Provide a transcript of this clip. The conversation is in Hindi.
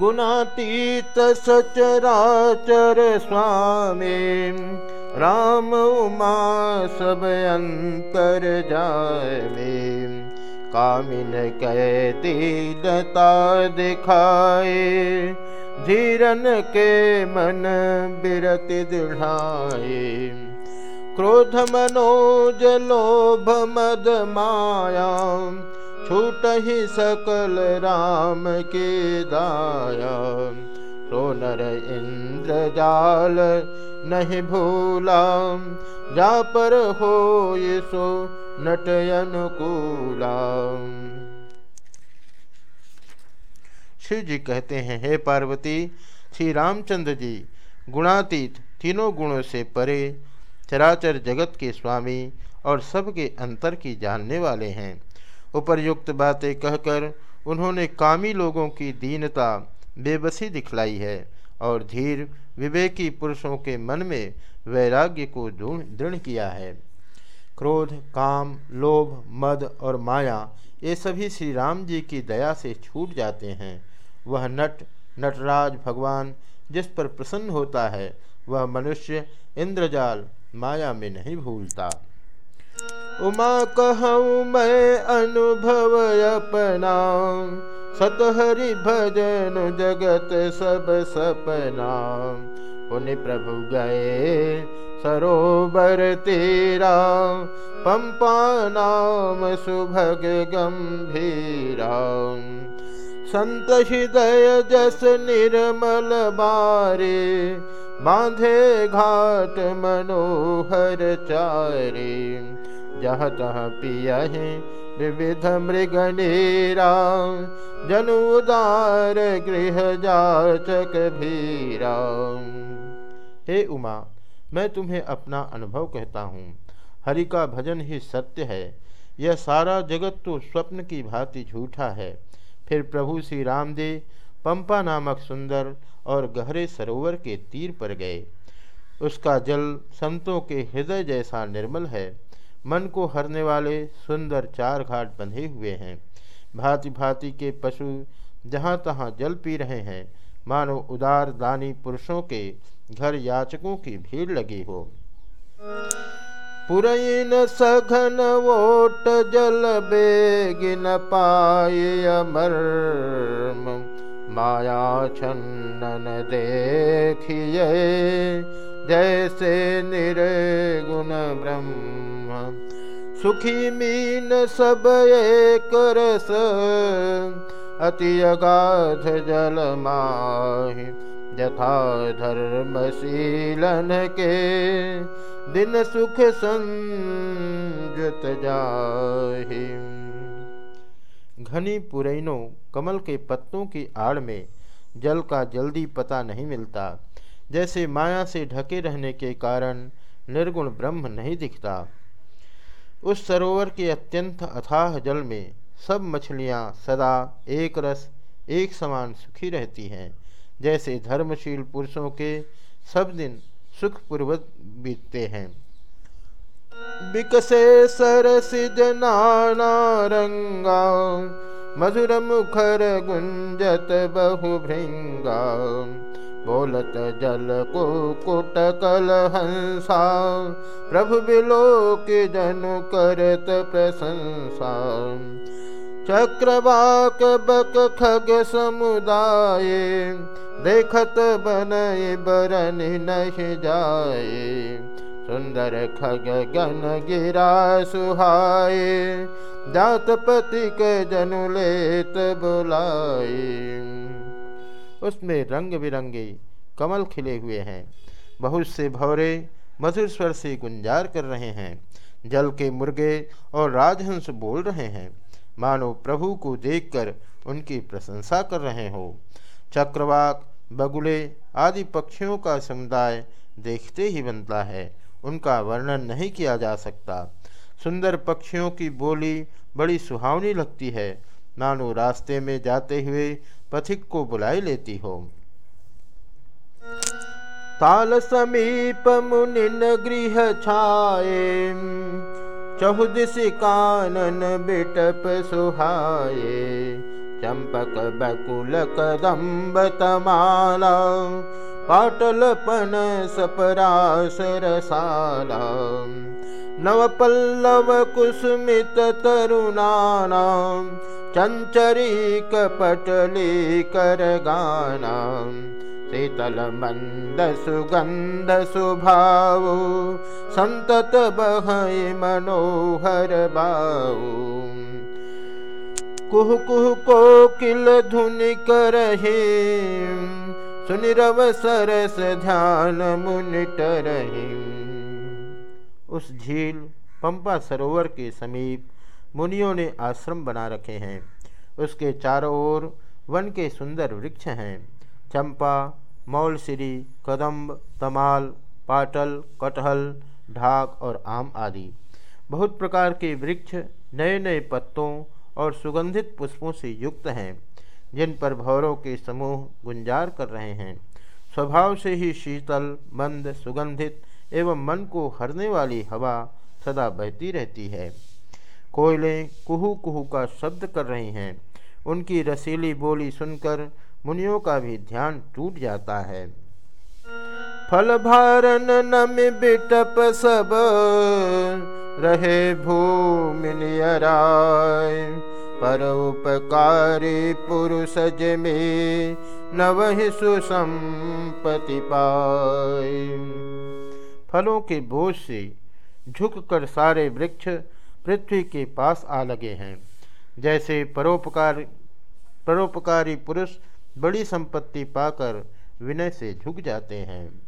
गुणातीत सचराचर स्वामी राम उमा अंतर जावे कामिन कहती दता दिखाए धीरन के मन बिरति दृढ़ाए। क्रोध मनोज लोभ मद माया छूट ही सकल राम के दाया। सोनर इंद्र जाल नहीं भूला। जा पर हो ये सो नट अनुकूला। शिव जी कहते हैं, हे पार्वती, श्री रामचंद्र जी, गुणातीत तीनों गुणों से परे चराचर जगत के स्वामी और सबके अंतर की जानने वाले हैं। उपर्युक्त बातें कहकर उन्होंने कामी लोगों की दीनता बेबसी दिखलाई है और धीर विवेकी पुरुषों के मन में वैराग्य को दृढ़ किया है। क्रोध, काम, लोभ, मद और माया, ये सभी श्री राम जी की दया से छूट जाते हैं। वह नट, नटराज भगवान जिस पर प्रसन्न होता है, वह मनुष्य इंद्रजाल माया में नहीं भूलता। उमा कहूँ, मैं अनुभव अपना सतहरि भजन जगत सब सपना। पुण्य प्रभु गए सरोवर तेरा, पंपा नाम सुभग गंभीरा। संत हृदय जस निर्मल बारे, बांधे घाट मनोहर चारे। जह तह पियहि विविध मृगनेरा जनुदार गृह जाचक भीरा। हे उमा, मैं तुम्हें अपना अनुभव कहता हूँ। हरि का भजन ही सत्य है। यह सारा जगत तो स्वप्न की भांति झूठा है। फिर प्रभु श्री रामदेव पंपा नामक सुंदर और गहरे सरोवर के तीर पर गए। उसका जल संतों के हृदय जैसा निर्मल है। मन को हरने वाले सुंदर चार घाट बंधे हुए हैं। भांति भांति के पशु जहाँ तहाँ जल पी रहे हैं। मानो उदार दानी पुरुषों के घर याचकों की भीड़ लगी हो। पुरैन सघन वोट जल बेगिन पाए अमर। माया छन्न देखिए। जैसे निर्गुण ब्रह्म। सुखी मीन सब एक रस। अति अगाध जल माहि। यथा धर्मशीलन के। दिन सुख संजुत जाहि। घनी पुरैनों कमल के पत्तों की आड़ में जल का जल्दी पता नहीं मिलता। जैसे माया से ढके रहने के कारण निर्गुण ब्रह्म नहीं दिखता। उस सरोवर के अत्यंत अथाह जल में सब मछलियाँ सदा एक रस, एक समान सुखी रहती हैं। जैसे धर्मशील पुरुषों के सब दिन सुखपूर्वक बीतते हैं। विकसे सरसिज नाना रंगा, मधुर मुखर गुंजत बहु भृंगा। बोलत जल को कुट कल हंसा प्रभु बिलो के जनु करत प्रशंसा। चक्रवाक बक खग समुदाय, देखत बनय बरन नहीं जाए सुंदर खग गन गिरा सुहाए जात पति के जनु लेत बुलाए उसमें रंग बिरंगे कमल खिले हुए हैं। बहुत से भौरे मधुर स्वर से गुंजार कर रहे हैं। जल के मुर्गे और राजहंस बोल रहे हैं। मानो प्रभु को देखकर उनकी प्रशंसा कर रहे हो। चक्रवाक, बगुले आदि पक्षियों का समुदाय देखते ही बनता है। उनका वर्णन नहीं किया जा सकता। सुंदर पक्षियों की बोली बड़ी सुहावनी लगती है। मानो रास्ते में जाते हुए पथिक को बुलाई लेती हो। ताल समीप मुनिन गृह छाए चहुदिश कानन बिटप सुहाए, चंपक बकुल कदम्ब तमाला, पाटल पन सपरास रसाला नव पल्लव कुसुमित तरुणाना चंचरी कपटली कर गाना शीतल मंद सुगंध सुभाव संतत बह मनोहर बाऊ कुह कुह को किल धुनि करहे सुनिरव सरस ध्यान मुनिट रहे उस झील पंपा सरोवर के समीप मुनियों ने आश्रम बना रखे हैं। उसके चारों ओर वन के सुंदर वृक्ष हैं। चंपा, मौलसिरी, कदम्ब, तमाल, पाटल, कटहल, ढाक और आम आदि। बहुत प्रकार के वृक्ष नए नए पत्तों और सुगंधित पुष्पों से युक्त हैं, जिन पर भौरों के समूह गुंजार कर रहे हैं। स्वभाव से ही शीतल, मंद, सुगंधित एवं मन को हरने वाली हवा सदा बहती रहती है। कोयलें कुहू कुहू का शब्द कर रही हैं। उनकी रसीली बोली सुनकर मुनियों का भी ध्यान टूट जाता है। फल भारन नम बिटप सब, रहे भूमि पर उपकारी पुरुष में न वही सुसंपति पाए। फलों के बोझ से झुककर सारे वृक्ष पृथ्वी के पास आ लगे हैं। जैसे परोपकार परोपकारी पुरुष बड़ी संपत्ति पाकर विनय से झुक जाते हैं।